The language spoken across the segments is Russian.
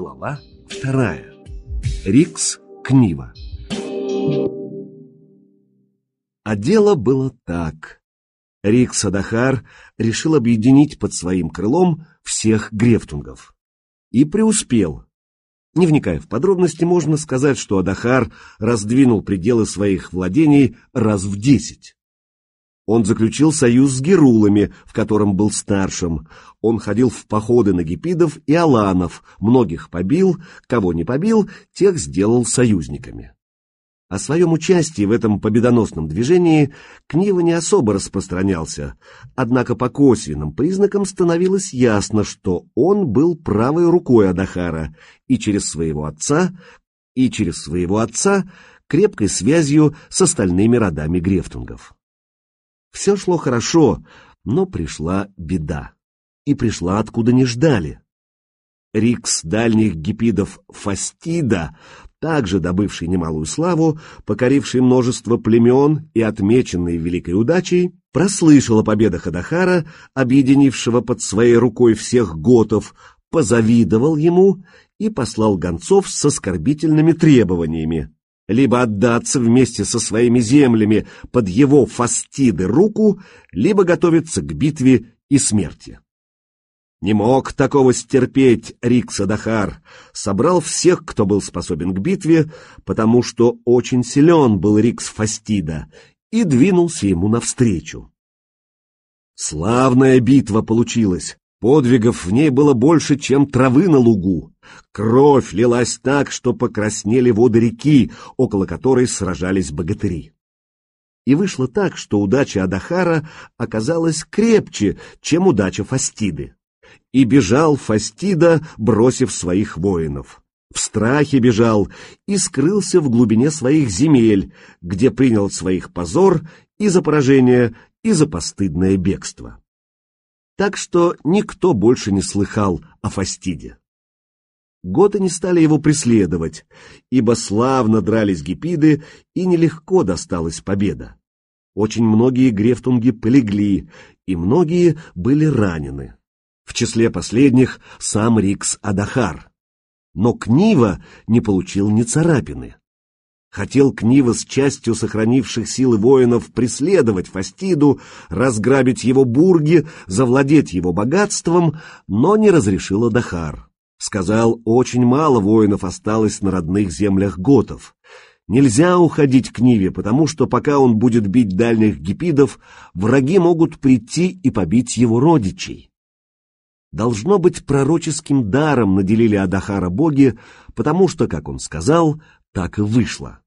Глава вторая. Рикс Книва. А дело было так. Рикс Адахар решил объединить под своим крылом всех грефтунгов. И преуспел. Не вникая в подробности, можно сказать, что Адахар раздвинул пределы своих владений раз в десять. Он заключил союз с герулами, в котором был старшим. Он ходил в походы на гипидов и аланов, многих побил, кого не побил, тех сделал союзниками. О своем участии в этом победоносном движении Книва не особо распространялся, однако по косвенным признакам становилось ясно, что он был правой рукой Адахара и через своего отца, и через своего отца крепкой связью с остальными родами Грефтунгов. Все шло хорошо, но пришла беда. И пришла откуда не ждали. Рикс дальних гипидов Фастида, также добывший немалую славу, покоривший множество племен и отмеченный великой удачей, прослышал о победах Адахара, объединившего под своей рукой всех готов, позавидовал ему и послал гонцов с оскорбительными требованиями либо отдаться вместе со своими землями под его фастиды руку, либо готовиться к битве и смерти. Не мог такого стерпеть Рик Садахар, собрал всех, кто был способен к битве, потому что очень силен был Рикс Фастида, и двинулся ему навстречу. Славная битва получилась, Подвигов в ней было больше, чем травы на лугу. Кровь лилась так, что покраснели воды реки, около которой сражались богатыри. И вышло так, что удача Адахара оказалась крепче, чем удача Фастиды. И бежал Фастида, бросив своих воинов. В страхе бежал и скрылся в глубине своих земель, где принял своих позор и за поражение, и за постыдное бегство так что никто больше не слыхал о Фастиде. Готы не стали его преследовать, ибо славно дрались гипиды, и нелегко досталась победа. Очень многие грефтунги полегли, и многие были ранены. В числе последних сам Рикс Адахар. Но Книва не получил ни царапины. Хотел Книва с частью сохранивших силы воинов преследовать Фастиду, разграбить его бурги, завладеть его богатством, но не разрешил Адахар. Сказал, очень мало воинов осталось на родных землях готов. Нельзя уходить к Ниве, потому что пока он будет бить дальних гипидов, враги могут прийти и побить его родичей. Должно быть, пророческим даром наделили Адахара боги, потому что, как он сказал, так и вышло.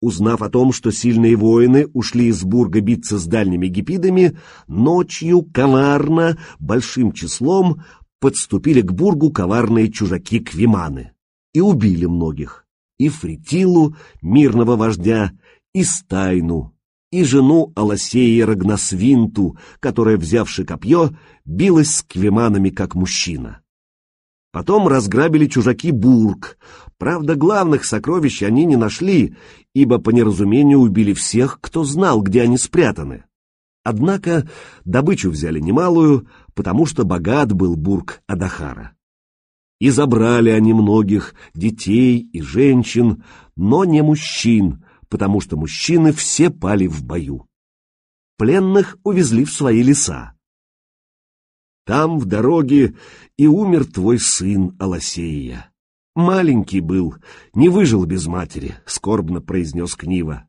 Узнав о том, что сильные воины ушли из Бурга биться с дальними гипидами, ночью коварно, большим числом, подступили к Бургу коварные чужаки-квиманы и убили многих, и Фритилу, мирного вождя, и Стайну, и жену Аласеи Рагнасвинту, которая, взявши копье, билась с квиманами как мужчина. Потом разграбили чужаки Бург. Правда, главных сокровищ они не нашли, ибо по неразумению убили всех, кто знал, где они спрятаны. Однако добычу взяли немалую, потому что богат был Бург Адахара. И забрали они многих детей и женщин, но не мужчин, потому что мужчины все пали в бою. Пленных увезли в свои леса. Там, в дороге, и умер твой сын Аласея. Маленький был, не выжил без матери, — скорбно произнес Книва.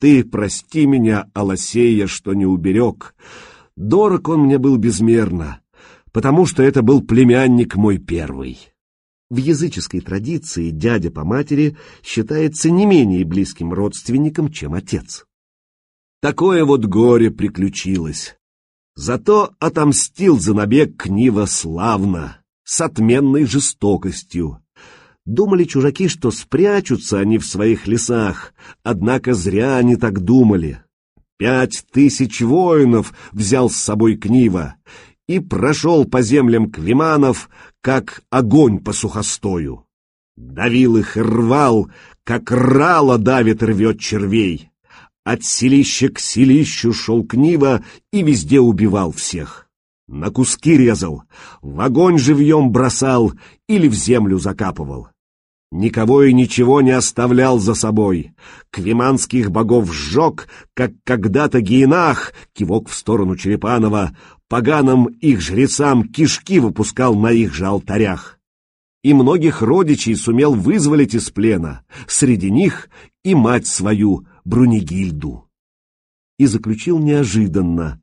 Ты прости меня, Аласея, что не уберег. Дорог он мне был безмерно, потому что это был племянник мой первый. В языческой традиции дядя по матери считается не менее близким родственником, чем отец. Такое вот горе приключилось. Зато отомстил за набег Книва славно, с отменной жестокостью. Думали чужаки, что спрячутся они в своих лесах, однако зря они так думали. Пять тысяч воинов взял с собой Книва и прошел по землям Квиманов, как огонь по сухостою. Давил их и рвал, как рало давит и рвет червей. От селища к селищу шел Книва и везде убивал всех. На куски резал, в огонь живьем бросал или в землю закапывал. Никого и ничего не оставлял за собой. Квиманских богов сжег, как когда-то Гиенах, кивок в сторону Черепанова, поганым их жрецам кишки выпускал на их же алтарях. И многих родичей сумел вызволить из плена, среди них и мать свою, Брунигильду. И заключил неожиданно,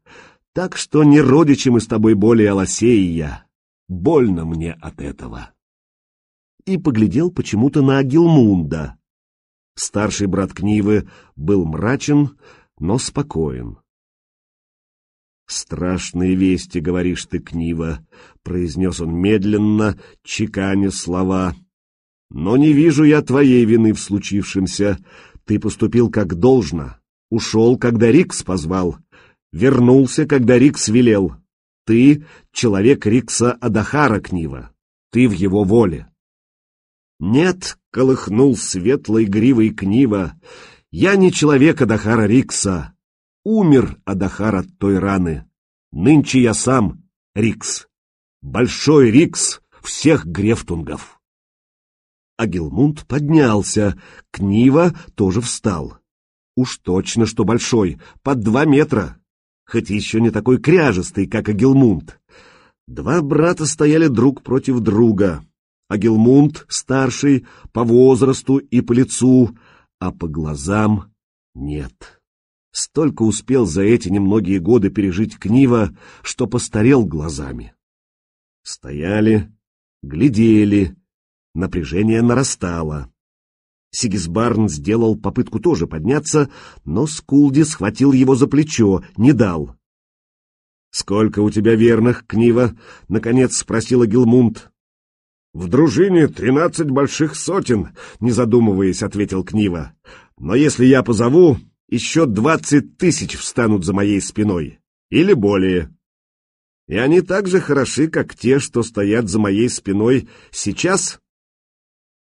так что не родичи мы с тобой более, Алосея, больно мне от этого и поглядел почему-то на Агилмунда. Старший брат Книвы был мрачен, но спокоен. «Страшные вести, говоришь ты, Книва», — произнес он медленно, чеканя слова. «Но не вижу я твоей вины в случившемся. Ты поступил как должно, ушел, когда Рикс позвал, вернулся, когда Рикс велел. Ты — человек Рикса Адахара, Книва, ты в его воле. Нет, колыхнул светлой гривой Книва, я не человек Адахара Рикса. Умер Адахар от той раны. Нынче я сам Рикс. Большой Рикс всех грефтунгов. Агилмунд поднялся, Книва тоже встал. Уж точно, что большой, под два метра, хоть еще не такой кряжестый, как Агилмунд. Два брата стояли друг против друга. Агилмунд старший по возрасту и по лицу, а по глазам нет. Столько успел за эти немногие годы пережить Книва, что постарел глазами. Стояли, глядели, напряжение нарастало. Сигисбарн сделал попытку тоже подняться, но Скулди схватил его за плечо, не дал. «Сколько у тебя верных, Книва?» — наконец спросила Гилмунд. «В дружине тринадцать больших сотен», — не задумываясь, ответил Книва. «Но если я позову, еще двадцать тысяч встанут за моей спиной. Или более. И они так же хороши, как те, что стоят за моей спиной сейчас».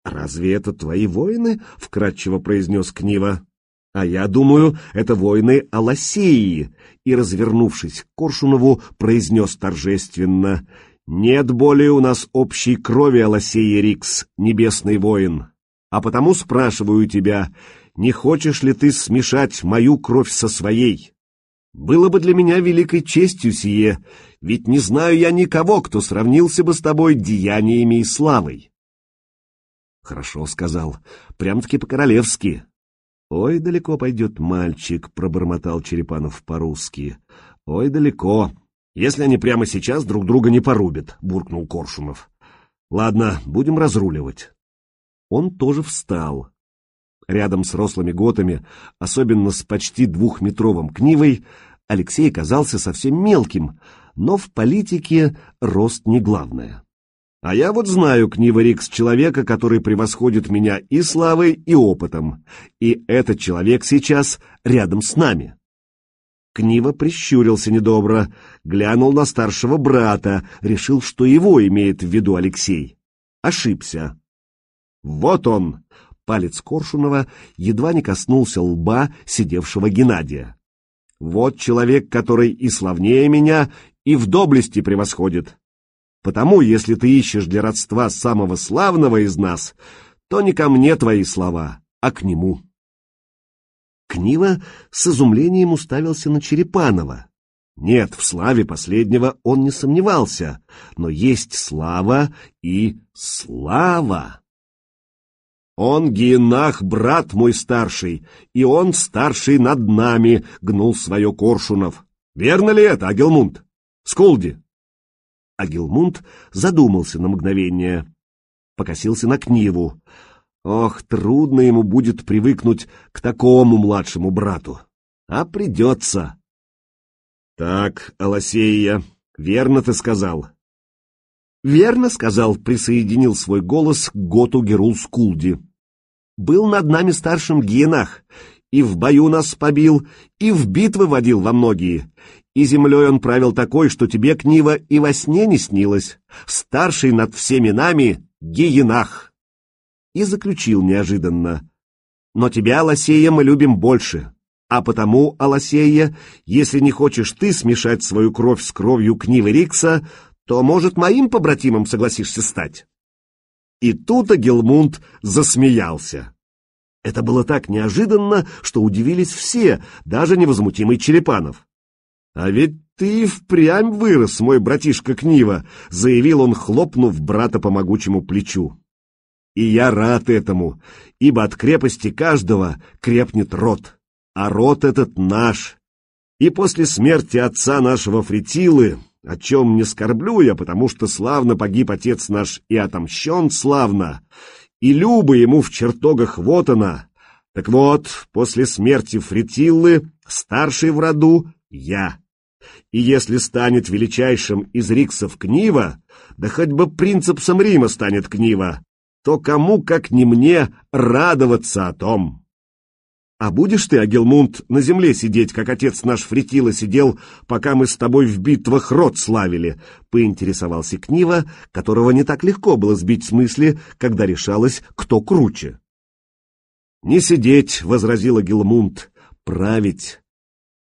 «Разве это твои воины?» — вкратчиво произнес Книва. «А я думаю, это воины Аласеи», и, развернувшись к Коршунову, произнес торжественно — нет более у нас общей крови, Алосей Рикс, небесный воин. А потому спрашиваю тебя, не хочешь ли ты смешать мою кровь со своей? Было бы для меня великой честью сие, ведь не знаю я никого, кто сравнился бы с тобой деяниями и славой. Хорошо сказал, прям-таки по-королевски. Ой, далеко пойдет мальчик, пробормотал Черепанов по-русски. Ой, далеко. «Если они прямо сейчас друг друга не порубят», — буркнул Коршунов. «Ладно, будем разруливать». Он тоже встал. Рядом с рослыми готами, особенно с почти двухметровым книвой, Алексей казался совсем мелким, но в политике рост не главное. А я вот знаю, Книва Рикс, человека, который превосходит меня и славой, и опытом, и этот человек сейчас рядом с нами. Книва прищурился недобро, глянул на старшего брата, решил, что его имеет в виду Алексей. Ошибся. «Вот он!» — палец Коршунова едва не коснулся лба сидевшего Геннадия. «Вот человек, который и славнее меня, и в доблести превосходит. Потому, если ты ищешь для родства самого славного из нас, то не ко мне твои слова, а к нему». Книва с изумлением уставился на Черепанова. Нет, в славе последнего он не сомневался, но есть слава и слава. «Он Гиенах, брат мой старший, и он старший над нами», — гнул свое Коршунов. «Верно ли это, Агилмунд? Скулди?» Агилмунд задумался на мгновение, покосился на Книву. Ох, трудно ему будет привыкнуть к такому младшему брату. А придется. Так, Алосея, верно ты сказал. Верно сказал, присоединил свой голос к Готу Герул Скулди. Был над нами старшим Генах, и в бою нас побил, и в битвы водил во многие. И землей он правил такой, что тебе, Книва, и во сне не снилось. Старший над всеми нами — Гиенах и заключил неожиданно. «Но тебя, Лосея, мы любим больше. А потому, Аласея, если не хочешь ты смешать свою кровь с кровью Книвы Рикса, то, может, моим побратимом согласишься стать?» И тут Агилмунд засмеялся. Это было так неожиданно, что удивились все, даже невозмутимый Черепанов. «А ведь ты впрямь вырос, мой братишка Книва», — заявил он, хлопнув брата по могучему плечу. «И я рад этому, ибо от крепости каждого крепнет род, а род этот наш. И после смерти отца нашего Фритилы, о чем не скорблю я, потому что славно погиб отец наш и отомщен славно, и люба ему в чертогах вот она. Так вот, после смерти Фритиллы, старший в роду, я. И если станет величайшим из риксов Книва, да хоть бы принципсом Рима станет Книва, то кому, как не мне, радоваться о том? А будешь ты, Агилмунд, на земле сидеть, как отец наш Фритила сидел, пока мы с тобой в битвах род славили? Поинтересовался Книва, которого не так легко было сбить с мысли, когда решалось, кто круче. «Не сидеть», — возразил Агилмунд, — «править.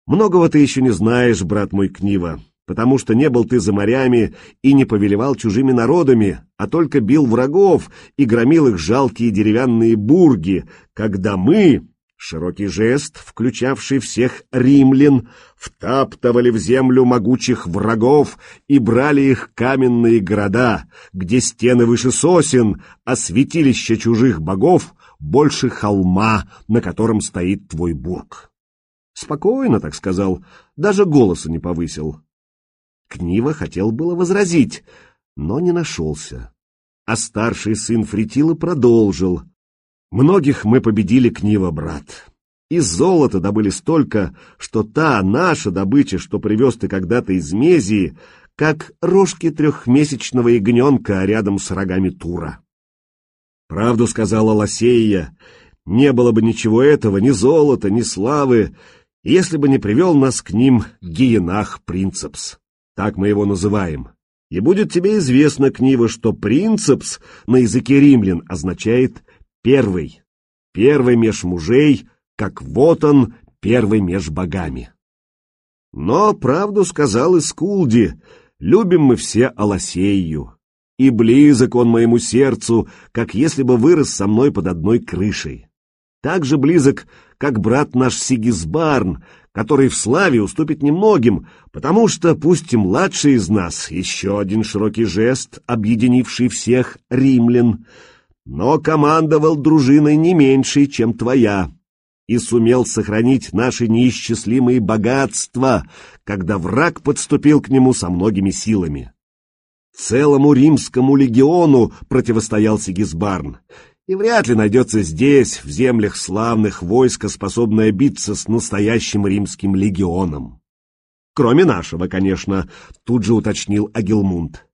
Многого ты еще не знаешь, брат мой Книва, потому что не был ты за морями и не повелевал чужими народами, а только бил врагов и громил их жалкие деревянные бурги, когда мы, широкий жест, включавший всех римлян, втаптывали в землю могучих врагов и брали их каменные города, где стены выше сосен, а святилища чужих богов больше холма, на котором стоит твой бург. Спокойно, так сказал, даже голоса не повысил. Книва хотел было возразить, но не нашелся. А старший сын Фритила продолжил. «Многих мы победили, Книва, брат. И золота добыли столько, что та наша добыча, что привез ты когда-то из Мезии, как рожки трехмесячного ягненка рядом с рогами Тура». «Правду сказала Лосея, не было бы ничего этого, ни золота, ни славы, если бы не привел нас к ним Гиенах Принцепс. Так мы его называем. И будет тебе известно, Книва, что Принцепс на языке римлян означает «первый». Первый меж мужей, как вот он, первый меж богами. Но правду сказал Искулди, любим мы все Аласею, и близок он моему сердцу, как если бы вырос со мной под одной крышей. Так же близок, как брат наш Сигизбарн, который в славе уступит немногим, потому что, пусть и младший из нас, еще один широкий жест, объединивший всех римлян, но командовал дружиной не меньшей, чем твоя, и сумел сохранить наши неисчислимые богатства, когда враг подступил к нему со многими силами. Целому римскому легиону противостоял Сигизбарн, и вряд ли найдется здесь, в землях славных, войско, способное биться с настоящим римским легионом. Кроме нашего, конечно, тут же уточнил Агилмунд.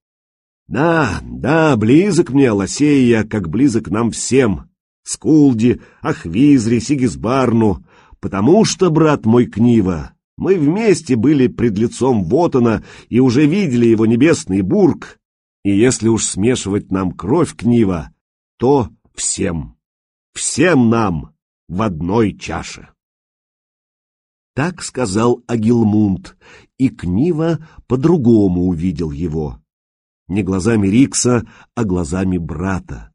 Да, да, близок мне Лосея, как близок нам всем, Скулди, Ахвизре, Сигизбарну, потому что, брат мой Книва, мы вместе были пред лицом Вотана и уже видели его небесный бург, и если уж смешивать нам кровь Книва, то всем, всем нам в одной чаше. Так сказал Агилмунд, и Книва по-другому увидел его. Не глазами Рикса, а глазами брата.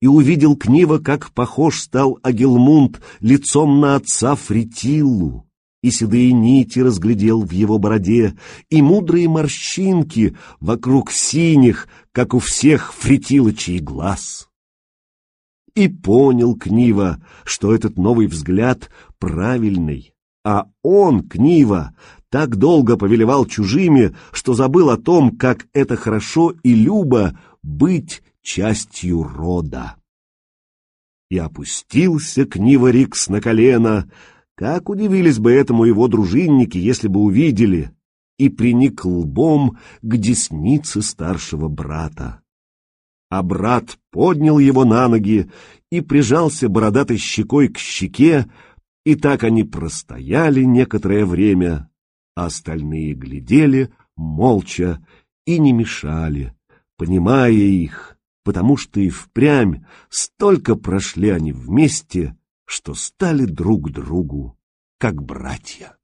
И увидел Книва, как похож стал Агилмунд лицом на отца Фритиллу, и седые нити разглядел в его бороде, и мудрые морщинки вокруг синих, как у всех фритилочей глаз. И понял Книва, что этот новый взгляд правильный. А он, Книва, так долго повелевал чужими, что забыл о том, как это хорошо и любо быть частью рода. И опустился Книва Рикс на колено, как удивились бы этому его дружинники, если бы увидели, и приник лбом к деснице старшего брата а брат поднял его на ноги и прижался бородатой щекой к щеке, и так они простояли некоторое время, а остальные глядели молча и не мешали, понимая их, потому что и впрямь столько прошли они вместе, что стали друг другу как братья.